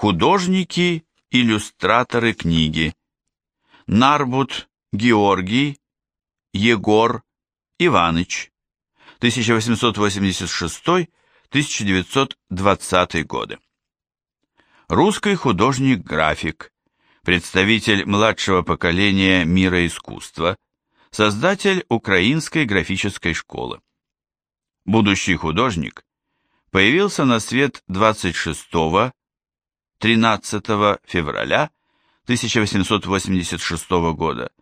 Художники, иллюстраторы книги. Нарбут Георгий, Егор Иваныч, 1886-1920 годы. Русский художник-график, представитель младшего поколения мира искусства, создатель Украинской графической школы. Будущий художник появился на свет 26-13 февраля 1886 года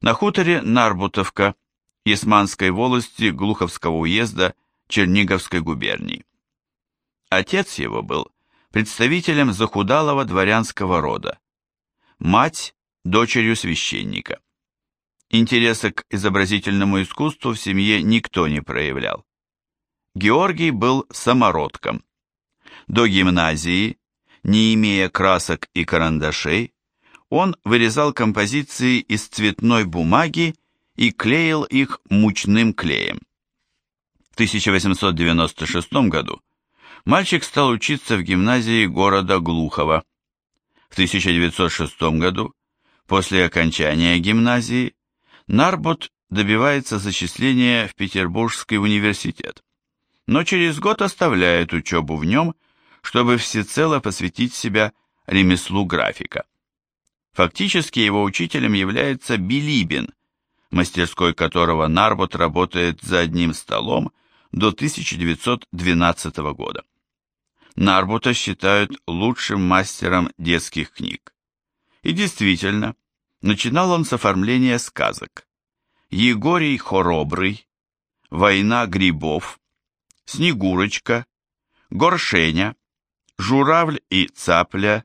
на хуторе Нарбутовка Ясманской волости Глуховского уезда Черниговской губернии. Отец его был представителем захудалого дворянского рода, мать – дочерью священника. Интереса к изобразительному искусству в семье никто не проявлял. Георгий был самородком. До гимназии, не имея красок и карандашей, он вырезал композиции из цветной бумаги и клеил их мучным клеем. В 1896 году мальчик стал учиться в гимназии города Глухова. В 1906 году, после окончания гимназии, Нарбут добивается зачисления в Петербургский университет, но через год оставляет учебу в нем, чтобы всецело посвятить себя ремеслу графика. Фактически его учителем является Билибин, мастерской которого Нарбот работает за одним столом до 1912 года. Нарбута считают лучшим мастером детских книг. И действительно, начинал он с оформления сказок. Егорий Хоробрый, Война грибов, Снегурочка, Горшеня, Журавль и Цапля,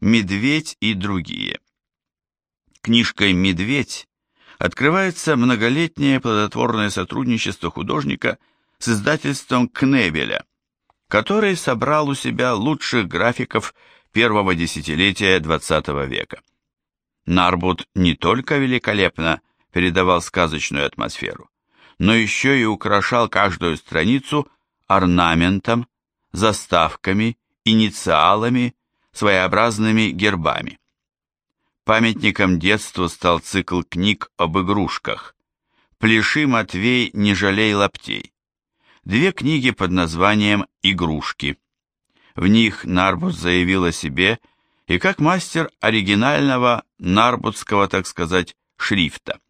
Медведь и другие. Книжкой «Медведь» открывается многолетнее плодотворное сотрудничество художника с издательством Кнебеля, который собрал у себя лучших графиков первого десятилетия XX века. Нарбут не только великолепно передавал сказочную атмосферу, но еще и украшал каждую страницу орнаментом, заставками, инициалами, своеобразными гербами. Памятником детству стал цикл книг об игрушках. «Пляши, Матвей, не жалей лаптей». Две книги под названием «Игрушки». В них Нарбут заявил о себе и как мастер оригинального нарбутского, так сказать, шрифта.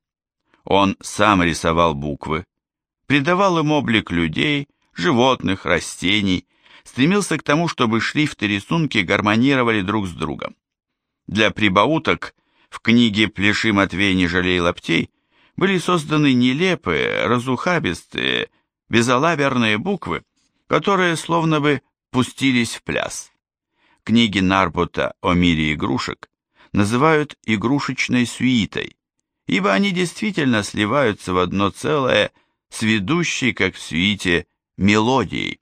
Он сам рисовал буквы, придавал им облик людей, животных, растений, стремился к тому, чтобы шрифт и рисунки гармонировали друг с другом. Для прибауток в книге «Пляши, Матвей, не жалей лаптей» были созданы нелепые, разухабистые, безалаберные буквы, которые словно бы пустились в пляс. Книги Нарбута о мире игрушек называют игрушечной сюитой, ибо они действительно сливаются в одно целое с ведущей, как в сюите, мелодией.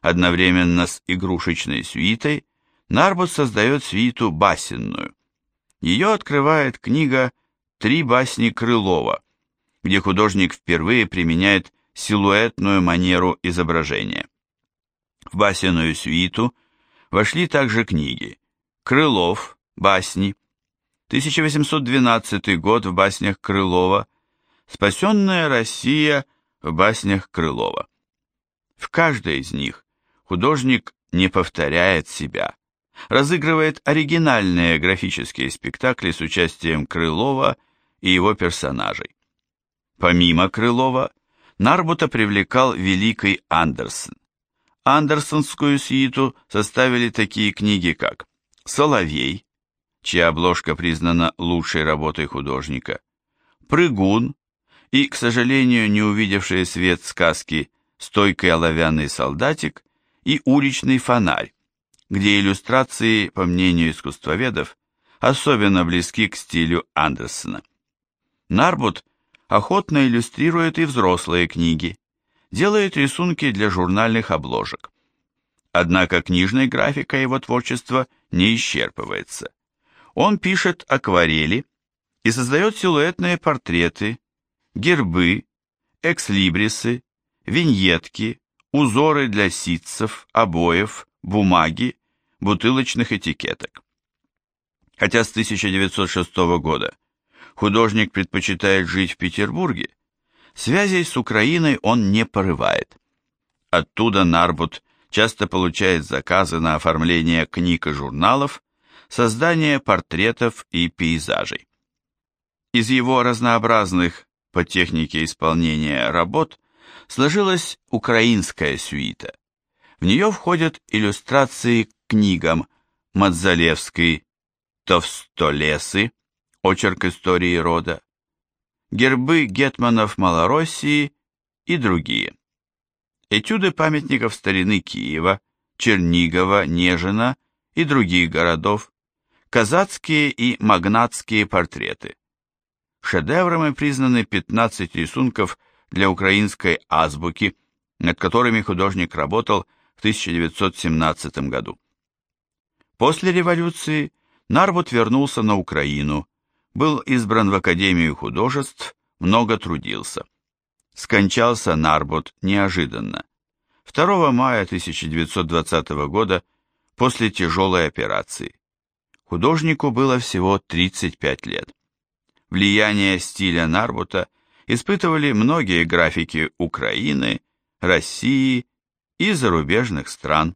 Одновременно с игрушечной сюитой Нарбут создает свиту басенную. Ее открывает книга «Три басни Крылова», где художник впервые применяет силуэтную манеру изображения. В басенную свиту вошли также книги «Крылов», «Басни», 1812 год в баснях Крылова, «Спасенная Россия» в баснях Крылова. В каждой из них художник не повторяет себя, разыгрывает оригинальные графические спектакли с участием Крылова и его персонажей. Помимо Крылова, Нарбута привлекал великий Андерсон. Андерсонскую сииту составили такие книги, как «Соловей», чья обложка признана лучшей работой художника, «Прыгун» и, к сожалению, не увидевшие свет сказки «Стойкий оловянный солдатик» и «Уличный фонарь», где иллюстрации, по мнению искусствоведов, особенно близки к стилю Андерсона. Нарбут охотно иллюстрирует и взрослые книги, делает рисунки для журнальных обложек. Однако книжной графикой его творчества не исчерпывается. Он пишет акварели и создает силуэтные портреты, гербы, экслибрисы, виньетки, узоры для ситцев, обоев, бумаги, бутылочных этикеток. Хотя с 1906 года художник предпочитает жить в Петербурге, связей с Украиной он не порывает. Оттуда Нарбут часто получает заказы на оформление книг и журналов, создание портретов и пейзажей. Из его разнообразных по технике исполнения работ сложилась украинская сюита. В нее входят иллюстрации к книгам Мадзалевской, Товстолесы, очерк истории рода, гербы гетманов Малороссии и другие. Этюды памятников старины Киева, Чернигова, Нежина и других городов, казацкие и магнатские портреты. Шедеврами признаны 15 рисунков для украинской азбуки, над которыми художник работал в 1917 году. После революции Нарбут вернулся на Украину, был избран в Академию художеств, много трудился. Скончался Нарбут неожиданно. 2 мая 1920 года после тяжелой операции. Художнику было всего 35 лет. Влияние стиля Нарбута испытывали многие графики Украины, России и зарубежных стран.